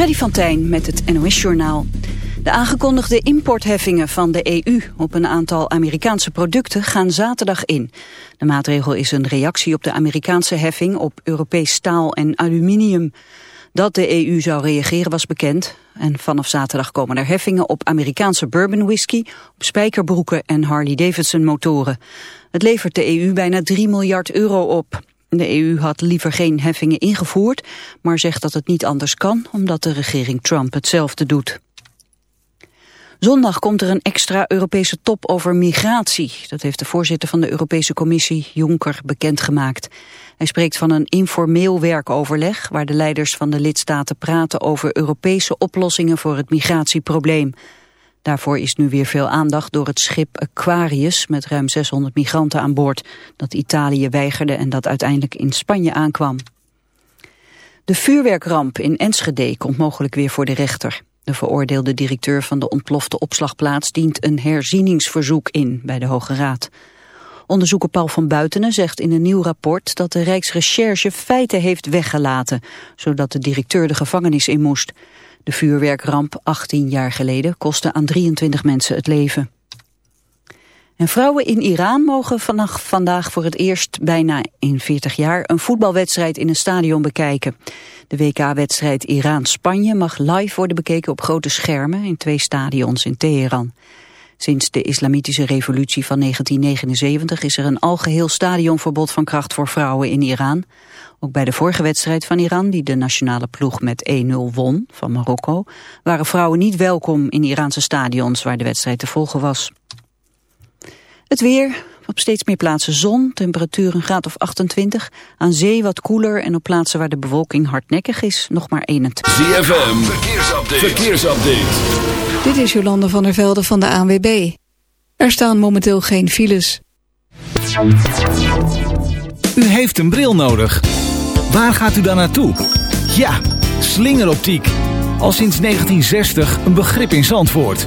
Freddy van Tijn met het NOS-journaal. De aangekondigde importheffingen van de EU op een aantal Amerikaanse producten gaan zaterdag in. De maatregel is een reactie op de Amerikaanse heffing op Europees staal en aluminium. Dat de EU zou reageren was bekend. En vanaf zaterdag komen er heffingen op Amerikaanse bourbon whisky, op spijkerbroeken en Harley-Davidson motoren. Het levert de EU bijna 3 miljard euro op. De EU had liever geen heffingen ingevoerd, maar zegt dat het niet anders kan omdat de regering Trump hetzelfde doet. Zondag komt er een extra Europese top over migratie. Dat heeft de voorzitter van de Europese Commissie, Juncker, bekendgemaakt. Hij spreekt van een informeel werkoverleg... waar de leiders van de lidstaten praten over Europese oplossingen voor het migratieprobleem. Daarvoor is nu weer veel aandacht door het schip Aquarius... met ruim 600 migranten aan boord, dat Italië weigerde en dat uiteindelijk in Spanje aankwam. De vuurwerkramp in Enschede komt mogelijk weer voor de rechter. De veroordeelde directeur van de ontplofte opslagplaats dient een herzieningsverzoek in bij de Hoge Raad. Onderzoeker Paul van Buitenen zegt in een nieuw rapport dat de Rijksrecherche feiten heeft weggelaten, zodat de directeur de gevangenis in moest. De vuurwerkramp 18 jaar geleden kostte aan 23 mensen het leven. En vrouwen in Iran mogen vanaf vandaag voor het eerst bijna in 40 jaar een voetbalwedstrijd in een stadion bekijken. De WK-wedstrijd Iran-Spanje mag live worden bekeken op grote schermen in twee stadions in Teheran. Sinds de islamitische revolutie van 1979 is er een algeheel stadionverbod van kracht voor vrouwen in Iran. Ook bij de vorige wedstrijd van Iran, die de nationale ploeg met 1-0 won van Marokko, waren vrouwen niet welkom in Iraanse stadions waar de wedstrijd te volgen was. Het weer, steeds meer plaatsen zon, temperatuur een graad of 28. Aan zee wat koeler en op plaatsen waar de bewolking hardnekkig is nog maar 21. ZFM, verkeersupdate. verkeersupdate. Dit is Jolande van der Velde van de ANWB. Er staan momenteel geen files. U heeft een bril nodig. Waar gaat u dan naartoe? Ja, slingeroptiek. Al sinds 1960 een begrip in Zandvoort.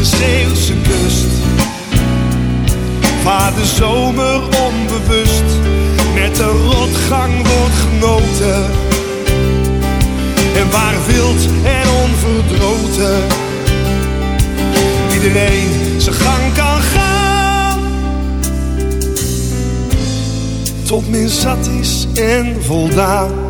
De Zeeuwse kust. Waar de zomer onbewust met de rotgang wordt genoten. En waar wild en onverdroten iedereen zijn gang kan gaan. Tot men zat is en voldaan.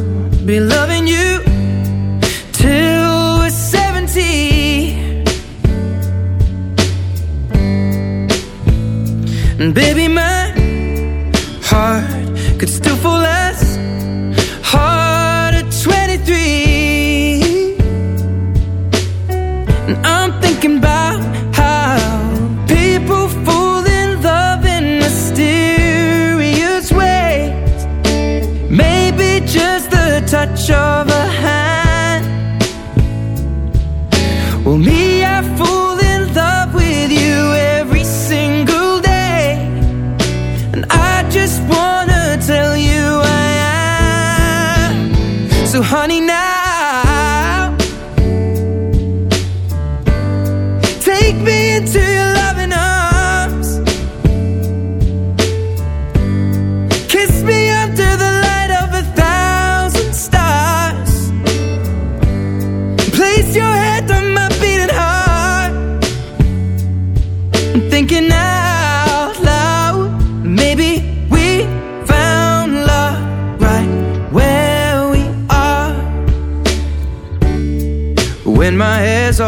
be loving you till we're 70. And baby, my heart could still fall as touch of a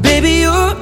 Baby, you're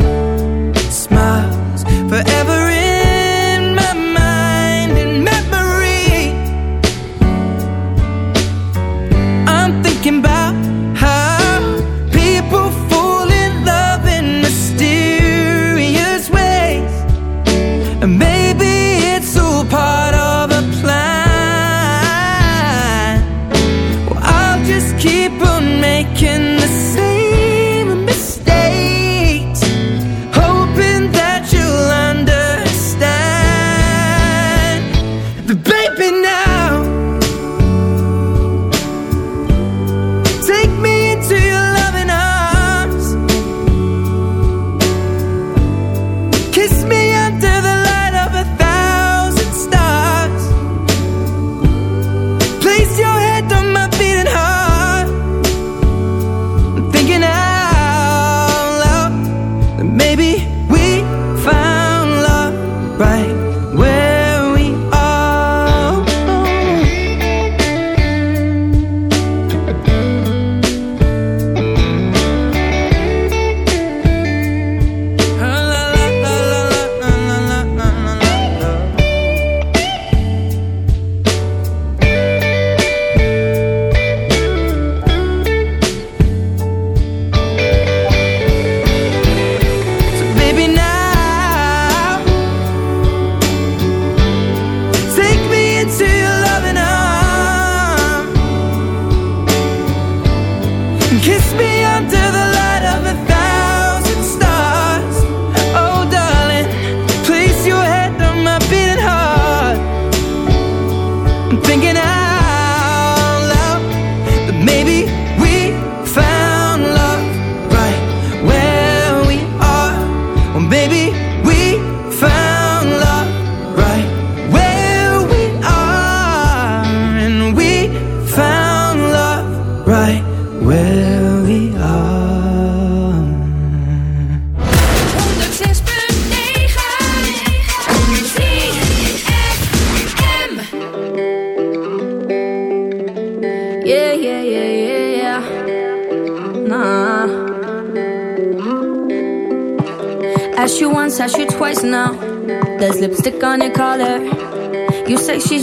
ante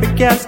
podcast.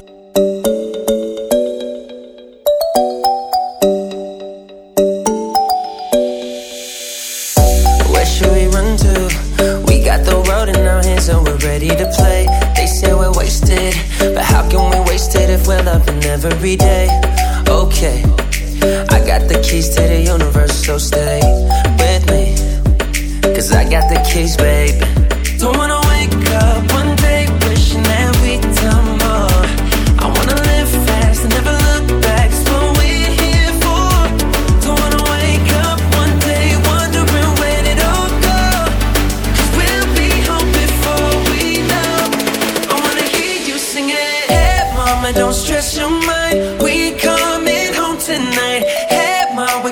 mama, don't stress your mind. We coming home tonight. Hey, mom, we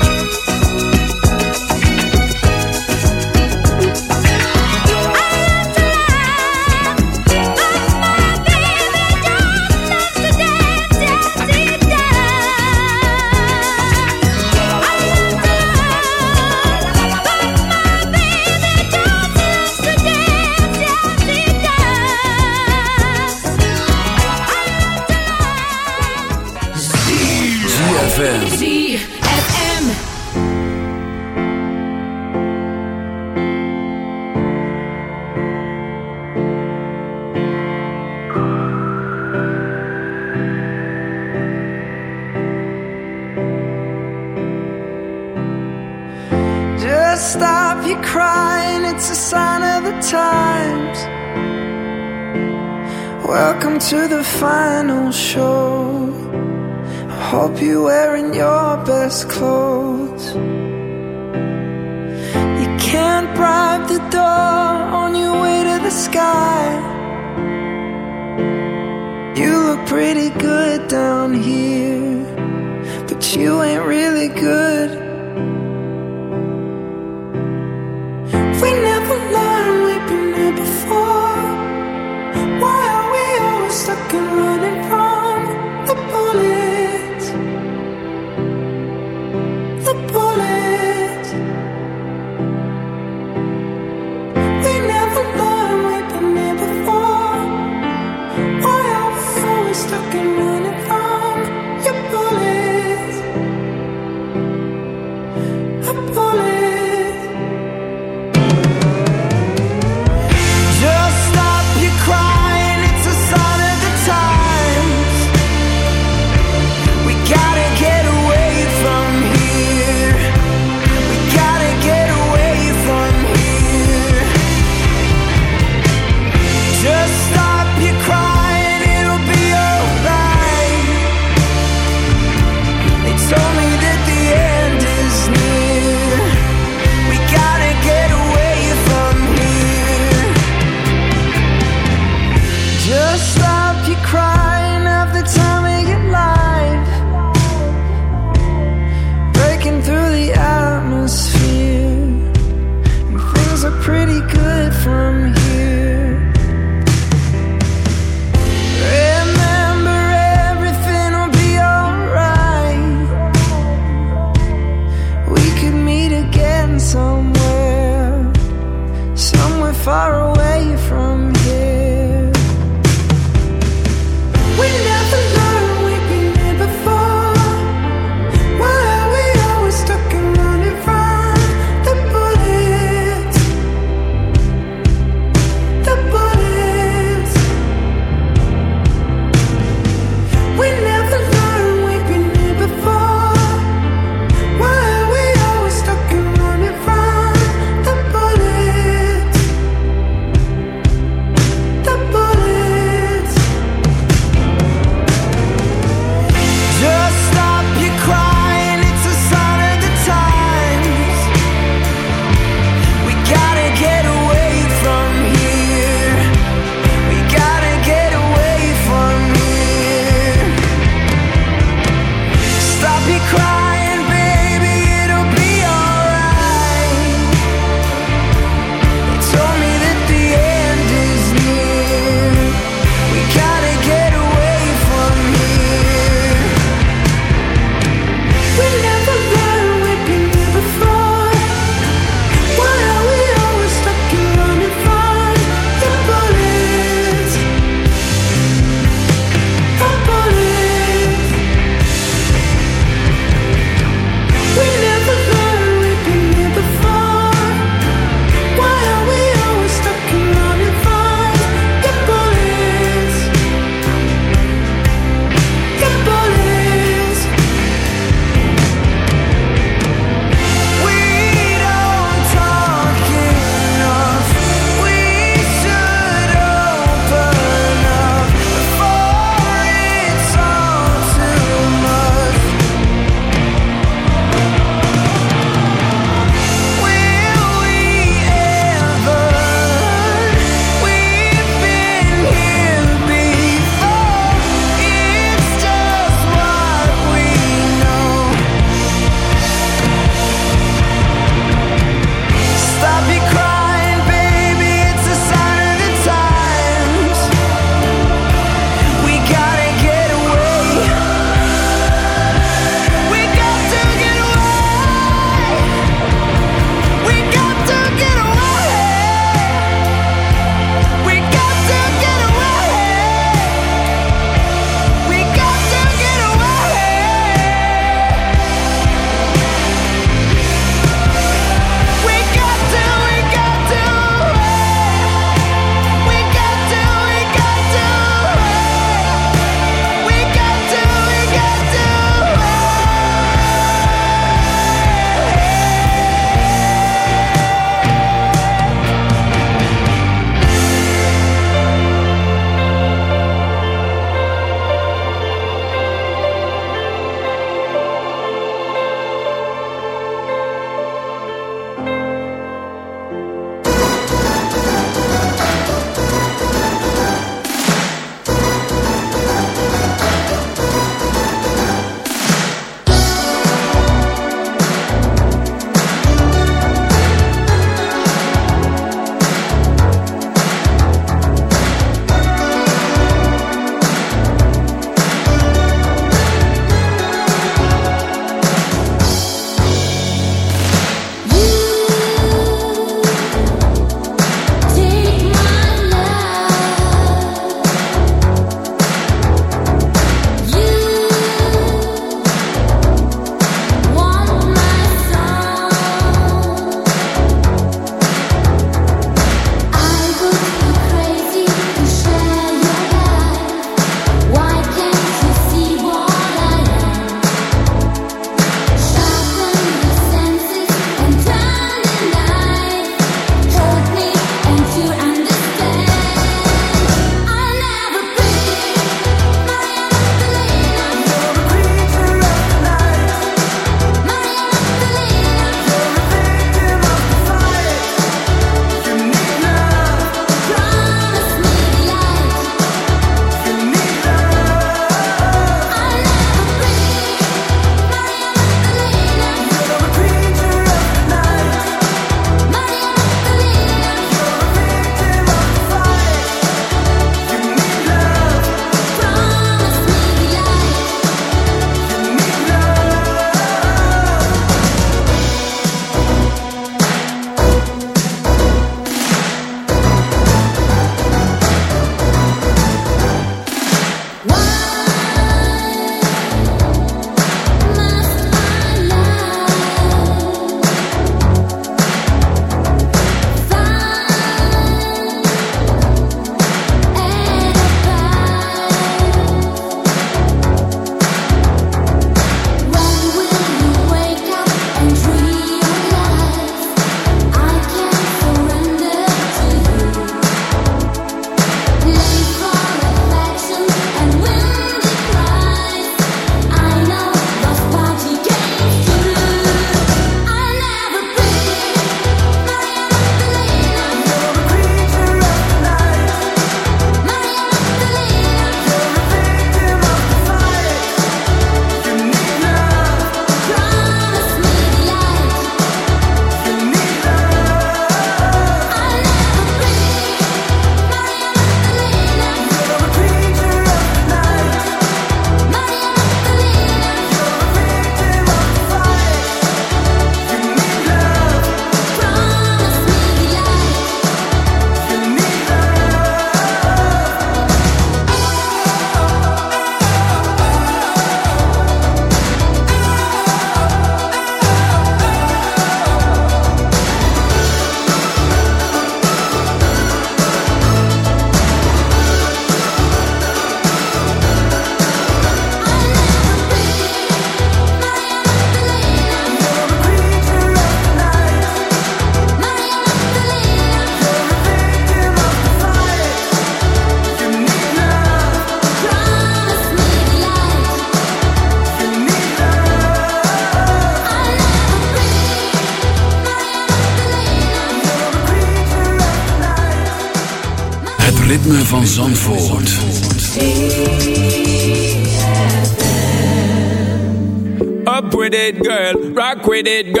with it, girl.